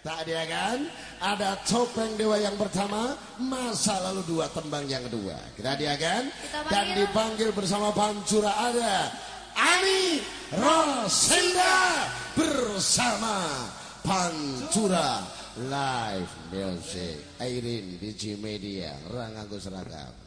Tak ada kan? Ada topeng dewa yang pertama, masa lalu dua tembang yang kedua. Kita dia kan? Dan dipanggil bersama Pancura ada Ani Rosenda bersama Pancura Live Music. Airin DJ Media, Rangago Seragam.